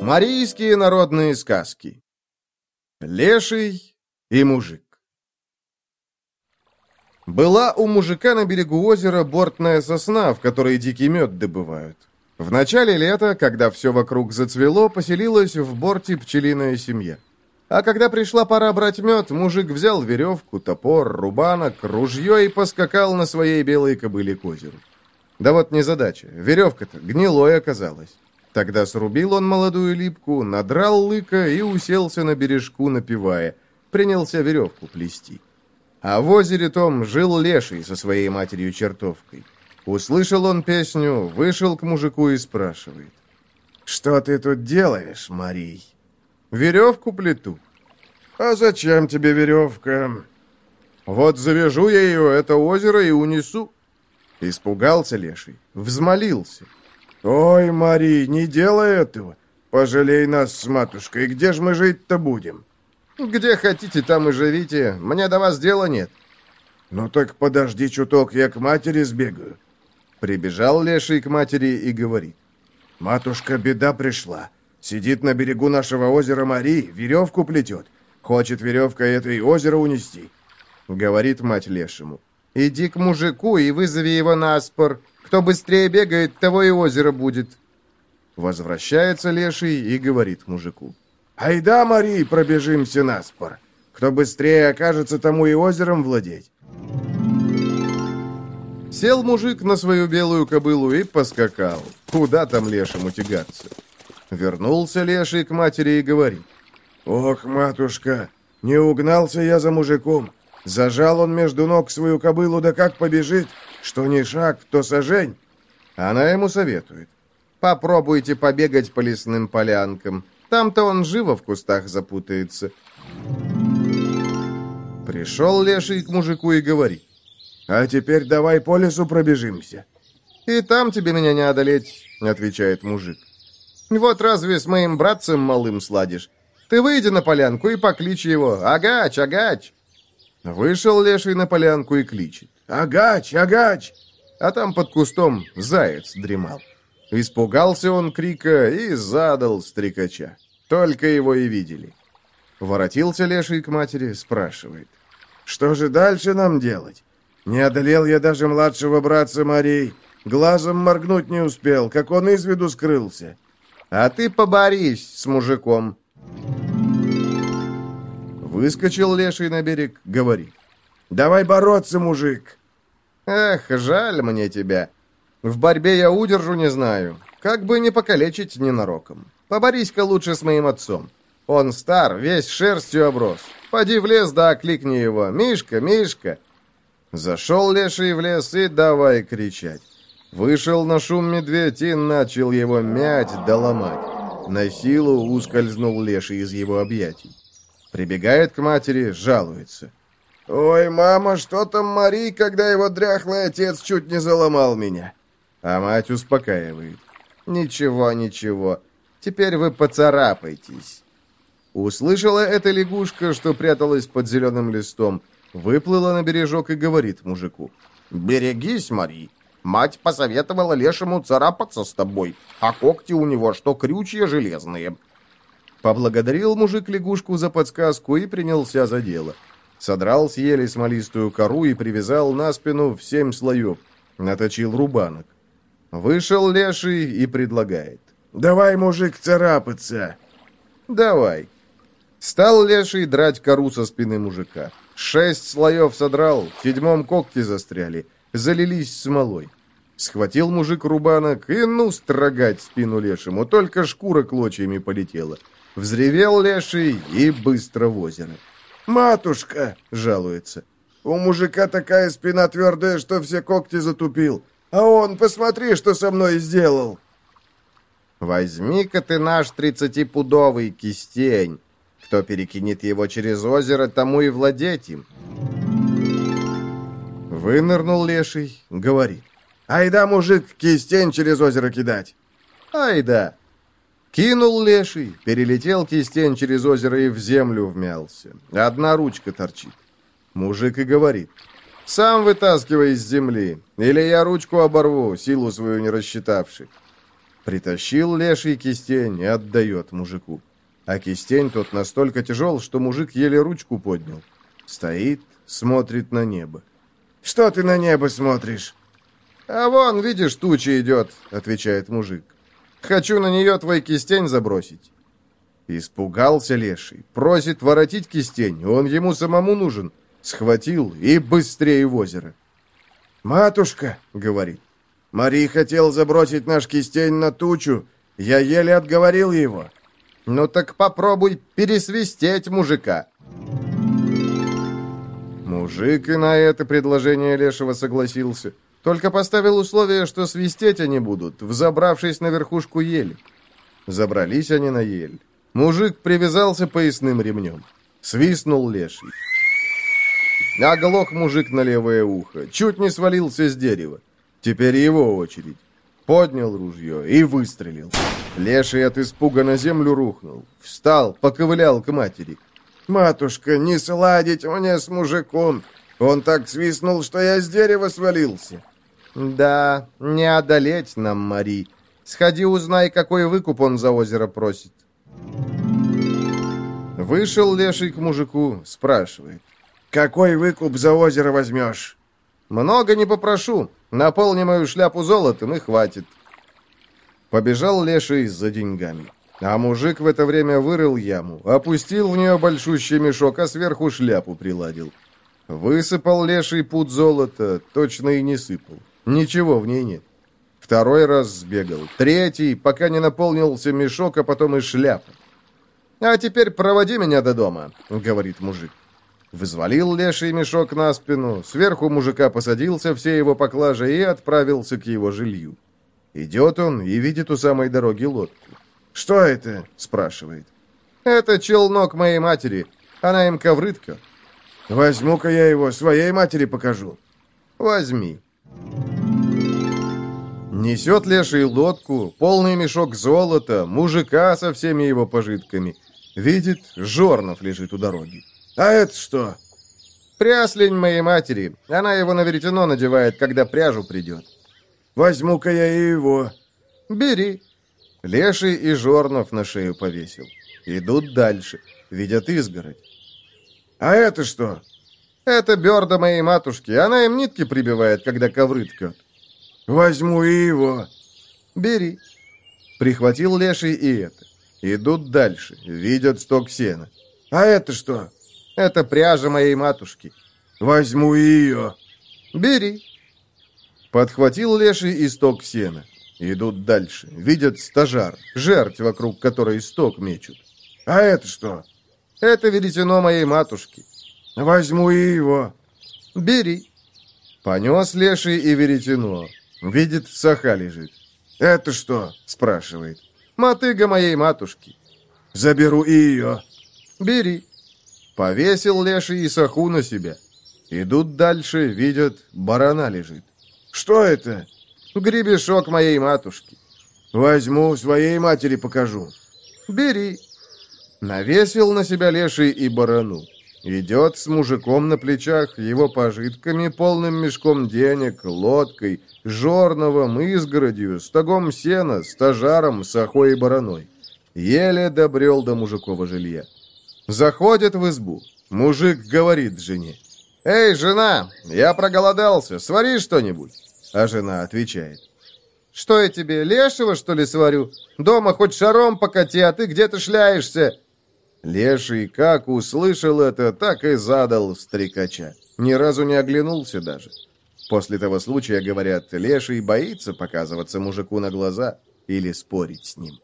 Марийские народные сказки Леший и мужик Была у мужика на берегу озера бортная сосна, в которой дикий мед добывают. В начале лета, когда все вокруг зацвело, поселилась в борте пчелиная семья. А когда пришла пора брать мед, мужик взял веревку, топор, рубанок, ружье и поскакал на своей белой кобыле к озеру. Да вот незадача, веревка-то гнилой оказалась. Тогда срубил он молодую липку, надрал лыка и уселся на бережку, напевая. Принялся веревку плести. А в озере том жил леший со своей матерью-чертовкой. Услышал он песню, вышел к мужику и спрашивает. «Что ты тут делаешь, Марий?» «Веревку плету». «А зачем тебе веревка?» «Вот завяжу я ее, это озеро, и унесу». Испугался леший, взмолился. «Ой, Марий, не делай этого. Пожалей нас с матушкой. Где ж мы жить-то будем?» «Где хотите, там и живите. Мне до вас дела нет». «Ну так подожди чуток, я к матери сбегаю. Прибежал Леший к матери и говорит. «Матушка, беда пришла. Сидит на берегу нашего озера Мари, веревку плетет. Хочет веревкой это и озеро унести». Говорит мать Лешему. «Иди к мужику и вызови его на спор. Кто быстрее бегает, того и озеро будет». Возвращается Леший и говорит мужику. «Айда, Мари, пробежимся на спор. Кто быстрее окажется, тому и озером владеть». Сел мужик на свою белую кобылу и поскакал. Куда там лешему тягаться? Вернулся леший к матери и говорит. «Ох, матушка, не угнался я за мужиком. Зажал он между ног свою кобылу, да как побежит, что ни шаг, то сажень». Она ему советует. «Попробуйте побегать по лесным полянкам. Там-то он живо в кустах запутается». Пришел леший к мужику и говорит. «А теперь давай по лесу пробежимся». «И там тебе меня не одолеть», — отвечает мужик. «Вот разве с моим братцем малым сладишь? Ты выйди на полянку и покличь его. Агач, агач!» Вышел леший на полянку и кличет. «Агач, агач!» А там под кустом заяц дремал. Испугался он крика и задал стрекача. Только его и видели. Воротился леший к матери, спрашивает. «Что же дальше нам делать? Не одолел я даже младшего братца Марей. Глазом моргнуть не успел, как он из виду скрылся. А ты поборись с мужиком. Выскочил леший на берег, говорит. Давай бороться, мужик. Эх, жаль мне тебя. В борьбе я удержу не знаю. Как бы не покалечить ненароком. Поборись-ка лучше с моим отцом. Он стар, весь шерстью оброс. Поди в лес да окликни его. Мишка, Мишка. Зашел леший в лес и давай кричать. Вышел на шум медведь и начал его мять да ломать. На силу ускользнул леший из его объятий. Прибегает к матери, жалуется. «Ой, мама, что там Мари, когда его дряхлый отец чуть не заломал меня?» А мать успокаивает. «Ничего, ничего, теперь вы поцарапайтесь». Услышала эта лягушка, что пряталась под зеленым листом, Выплыла на бережок и говорит мужику. «Берегись, Мари. Мать посоветовала лешему царапаться с тобой, а когти у него что крючья железные». Поблагодарил мужик лягушку за подсказку и принялся за дело. Содрал с смолистую кору и привязал на спину в семь слоев. Наточил рубанок. Вышел леший и предлагает. «Давай, мужик, царапаться!» «Давай!» Стал леший драть кору со спины мужика. Шесть слоев содрал, в седьмом когти застряли, залились смолой. Схватил мужик рубанок и ну строгать спину лешему, только шкура клочьями полетела. Взревел леший и быстро в озеро. «Матушка!» — жалуется. «У мужика такая спина твердая, что все когти затупил. А он, посмотри, что со мной сделал!» «Возьми-ка ты наш тридцатипудовый кистень!» Кто перекинет его через озеро, тому и владеть им. Вынырнул леший, говорит. Айда, мужик, кистень через озеро кидать. Айда. Кинул леший, перелетел кистень через озеро и в землю вмялся. Одна ручка торчит. Мужик и говорит. Сам вытаскивай из земли, или я ручку оборву, силу свою не рассчитавши. Притащил леший кистень и отдает мужику. А кистень тот настолько тяжел, что мужик еле ручку поднял. Стоит, смотрит на небо. «Что ты на небо смотришь?» «А вон, видишь, туча идет», — отвечает мужик. «Хочу на нее твой кистень забросить». Испугался леший, просит воротить кистень, он ему самому нужен. Схватил и быстрее в озеро. «Матушка», — говорит, — «Мари хотел забросить наш кистень на тучу, я еле отговорил его». «Ну так попробуй пересвистеть мужика». Мужик и на это предложение Лешего согласился. Только поставил условие, что свистеть они будут, взобравшись на верхушку ели. Забрались они на ель. Мужик привязался поясным ремнем. Свистнул леший. Оглох мужик на левое ухо. Чуть не свалился с дерева. Теперь его очередь. Поднял ружье и выстрелил. Леший от испуга на землю рухнул. Встал, поковылял к матери. «Матушка, не сладить мне с мужиком. Он так свистнул, что я с дерева свалился». «Да, не одолеть нам, Мари. Сходи узнай, какой выкуп он за озеро просит». Вышел леший к мужику, спрашивает. «Какой выкуп за озеро возьмешь?» «Много не попрошу. Наполни мою шляпу золотом и хватит». Побежал леший за деньгами. А мужик в это время вырыл яму, опустил в нее большущий мешок, а сверху шляпу приладил. Высыпал леший пуд золота, точно и не сыпал. Ничего в ней нет. Второй раз сбегал, третий, пока не наполнился мешок, а потом и шляпа. «А теперь проводи меня до дома», — говорит мужик. Взвалил леший мешок на спину, сверху мужика посадился все его поклажа и отправился к его жилью. Идет он и видит у самой дороги лодку. «Что это?» — спрашивает. «Это челнок моей матери. Она им коврытка». «Возьму-ка я его, своей матери покажу». «Возьми». Несет леший лодку, полный мешок золота, мужика со всеми его пожитками. Видит, Жорнов лежит у дороги. «А это что?» «Пряслень моей матери. Она его на веретено надевает, когда пряжу придет». «Возьму-ка я и его». «Бери». Леший и Жорнов на шею повесил. Идут дальше. Видят изгородь. «А это что?» «Это берда моей матушки. Она им нитки прибивает, когда ковры ткет». «Возьму и его». «Бери». Прихватил Леший и это. Идут дальше. Видят сток сена. «А это что?» «Это пряжа моей матушки». «Возьму ее». «Бери». Подхватил Леший и сток сена. Идут дальше. Видят стажар, жерть, вокруг которой сток мечут. «А это что?» «Это веретено моей матушки». «Возьму и его». «Бери». Понес леший и веретено. Видит, саха лежит. «Это что?» — спрашивает. «Мотыга моей матушки». «Заберу и ее». «Бери». Повесил леший и саху на себя. Идут дальше, видят, барана лежит. «Что это?» Гребешок моей матушки. Возьму, своей матери покажу. Бери. Навесил на себя леший и барану. Идет с мужиком на плечах, его пожитками, полным мешком денег, лодкой, жорновом, изгородью, стогом сена, стажаром, сахой и бараной. Еле добрел до мужикова жилья. Заходит в избу. Мужик говорит жене. «Эй, жена, я проголодался, свари что-нибудь». А жена отвечает. «Что я тебе, лешего, что ли, сварю? Дома хоть шаром покати, а ты где-то шляешься!» Леший, как услышал это, так и задал стрекача. Ни разу не оглянулся даже. После того случая, говорят, Леший боится показываться мужику на глаза или спорить с ним.